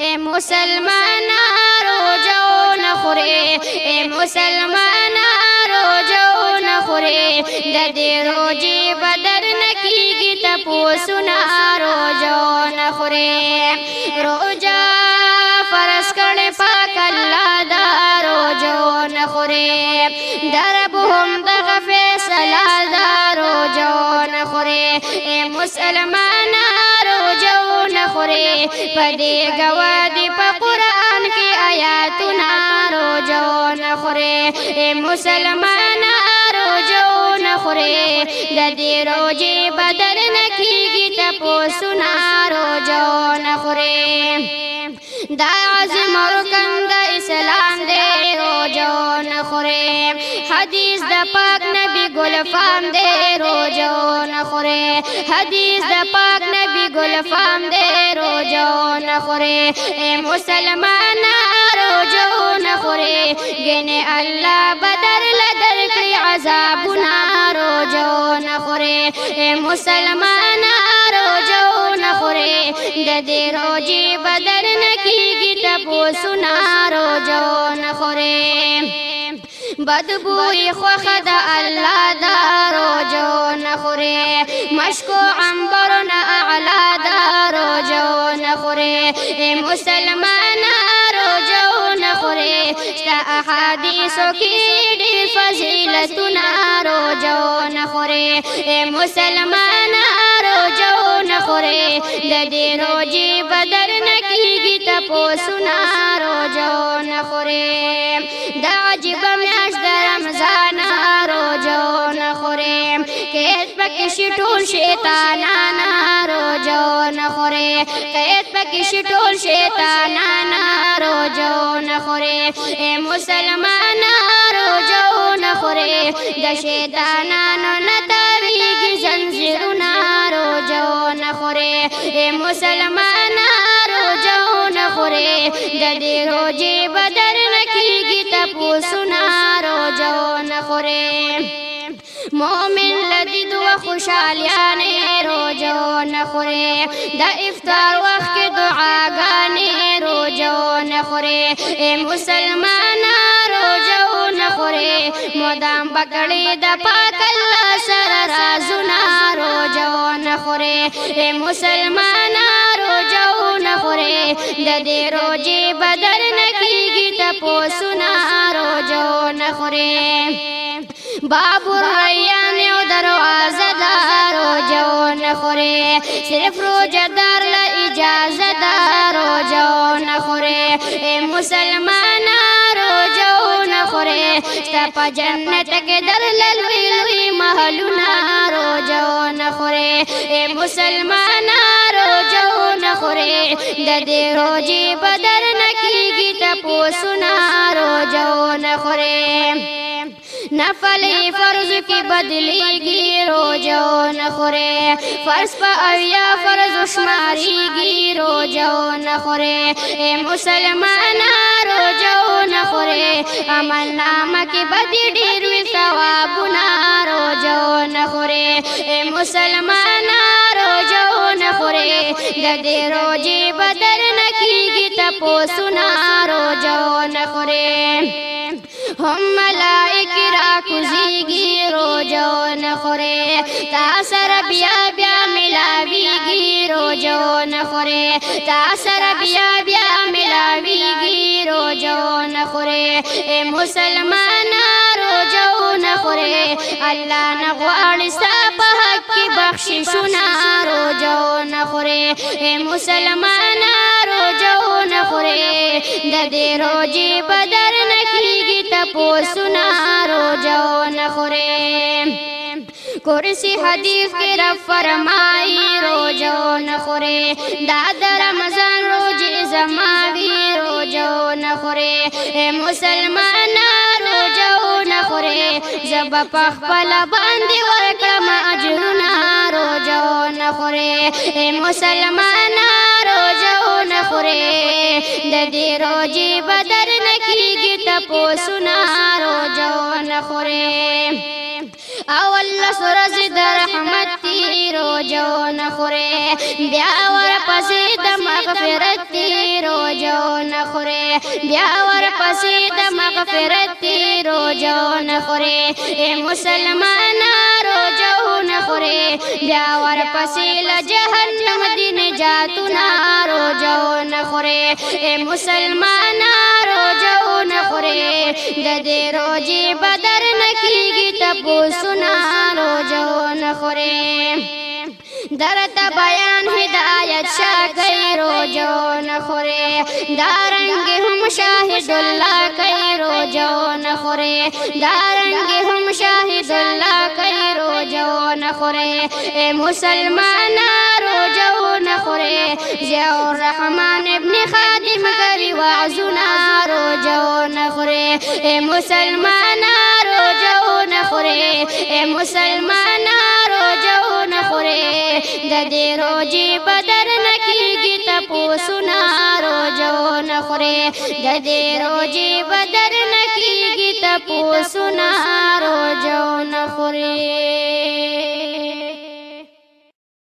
اے مسلمان رو جو نخورے اے مسلمان رو جو نخورے ددے رو جی بدر نکی گی تپو سنا رو جو نخورے رو جا فرس کڑ پاک اللہ دا رو جو نخورے درب ہم دغ فیصلہ دا رو جو نخورے اے مسلمان پوری پدی گوادی پا قرآن کی آیاتنا رو جو نخوری اے مسلمان رو جو نخوری ددی روجی بدل نکیگی تپو سنا رو جو نخوری دا عظم رکن دا اسلام دے رو جو نخوری حدیث دا پاک نبی گلفام دے رو جو نخوری حدیث دا پاک نبی گلفام دے رو نخوری اے مسلمان رو جو نخوری گن اللہ بدر لدر کری عذابنا رو جو نخوری اے مسلمان رو جو نخوری ددی رو جی بدر نکی گی تبو سنا رو جو نخوری بدبوئی خوخ د الله دارو جو نخوري مشکو عنبرنا اعلا دارو جو نخوره اے مسلمان روجو نخوره ستا احادیثو کی ډیر فضیلتونه روجو نخوره اے مسلمان روجو نخوره د دې روجي بدر نکیږي تاسو نه روجو نخوره د عجیب میاش د رمضان روجو نخوره کې پکې شټول شیطانان خوري قید پکې شټول شیطانان روزو نه خوري اے مسلمان روزو نه خوري د شیطانانو نه تاویږي زنجیرونه روزو نه خوري اے مسلمان روزو نه خوري د دې روزي بدر نکیږي تاسو نه روزو نه خوري مؤمن خوشالیانې روجو نخورې د افطار وخت کې دعاګانې روجو نخورې اے مسلمانا روجو نخورې مدام پکړې د پاک الله سره رازونه روجو نخورې اے مسلمانا روجو نخورې د دې روجې بدل نکېږي تپوسونه روجو نخورې باب الریان یو دروازه دا روجو نخوري صرف روجه دار له اجازه دا روجو نخوري اے مسلمانا روجو نخوري ستا په جنت کې درل لوی لوی محلونه روجو نخوري اے مسلمانا روجو نخوري د دې روجي بدر نکیږي تپو سنا روجو نخوري نفل فرض کی بدلی گی روزو نخوره فرض په اویا فرض شماري گی روزو نخوره اے مسلمانا روزو نخوره عمل نامه کې بدی ډیر وی ثوابونه روزو نخوره اے مسلمانا روزو نخوره د دې روزي بدل نکیږي تپو سنا روزو نخوره هم زیگی رو جو نخورے تا سر بیا بیا ملاوی گی رو جو نخورے تا سر بیا بیا ملاوی گی رو جو نخورے اے مسلمان رو جو نخورے اللہ نغوار سا پہا کی بخشی شنا رو جو نخورے اے مسلمان رو جو نخورے دے رو جی بدر نکی گی تپو سنا جو نخوریم کرسی حدیث کې رب فرمای روزو نخوره دا در رمضان روزې زما وی روزو نخوره اے مسلمان روزو نخوره زب پخپل باندې ورکم اجرنا روزو نخوره اے مسلمان روزو نخوره د دې روزې بدر نکیږي تپوسنا نخوري اول سورز د رحمت تیرو جو نخوري بیا ور پسې د مغفرت تیرو جو نخوري بیا ور پسې د مغفرت تیرو جو نخوري اے مسلمانانو جو نخوري بیا ور پسې ل جهنم دین جاتو نارو جو نخوري اے مسلمانانو خوري د دې روزي بدر نکیږي تبو سنا روزو نه خوري درت بیان هدایت شاګي روزو نه خوري دارنګ هم شاهد الله کوي روزو نه خوري دارنګ هم شاهد الله کوي روزو نه خوري اے مسلمانا روزو نه خوري زیور رحمان ابن خالد مگری وعزونا روجو نخوری اے مسلمانا روجو نخوری اے مسلمانا روجو نخوری ددی روجی بدر نکیگی تپوسونا روجو نخوری ددی روجی بدر نکیگی تپوسونا روجو نخوری